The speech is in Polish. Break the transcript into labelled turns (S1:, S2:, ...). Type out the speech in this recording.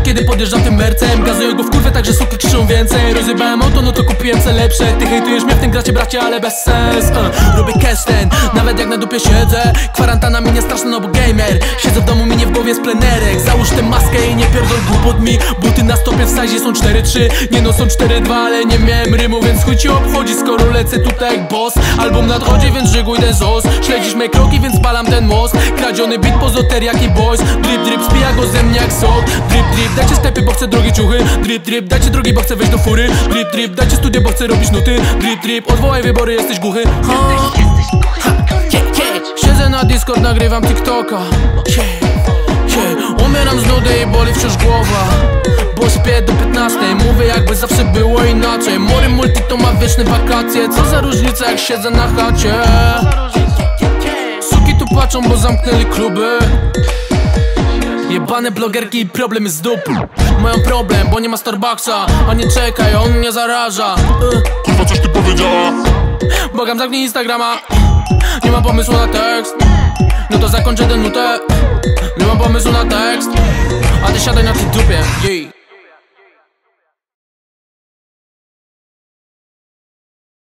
S1: kiedy podjeżdżam tym mercem. Gazuję go w kurwę, także suki krzyczą więcej. Rozjebałem auto, no to kupiłem co lepsze. Ty hejtujesz mnie w tym gracie bracie, ale bez sens. Uh, Robię cash ten, nawet jak na dupie siedzę. Kwarantana mi nie straszna, no bo gamer. Siedzę w domu, mi nie w głowie z plenerek. Załóż tę maskę i głupot mi. Buty na stopie w size są 4-3 Nie no są 4-2, ale nie miałem rymu Więc chuj ci obchodzi, skoro lecę tutaj jak boss. Album nadchodzi, więc żyguj ten zos. Śledzisz me kroki, więc palam ten most. Kradziony beat, pozoter jak i boys. Drip, drip, spija go ze mnie jak sok. Drip, drip, dajcie sklepy, bo chcę drogie ciuchy. Drip, drip, dajcie drogi, bo chcę wejść do fury. Drip, drip, dajcie studio, bo chcę robić nuty. Drip, drip, odwołaj wybory, jesteś głuchy. Ha. Ha. Yeah, yeah. Siedzę na Discord, nagrywam TikToka. Yeah. Boli wciąż głowa. Bo śpię do 15 Mówię jakby zawsze było inaczej. Mory multi to ma wieczne wakacje. Co za różnica jak siedzę na chacie? Suki tu płaczą, bo zamknęli kluby. Jebane blogerki i problemy z dupy. Mają problem, bo nie ma Starbucksa. A nie czekaj, on mnie zaraża. Y.
S2: Kurwa, coś ty powiedziała?
S1: Bogam zamknij Instagrama. Nie mam pomysłu na tekst. No to zakończę tę nutę. Nie mam pomysłu na tekst A ty siadaj na tej dupie, jej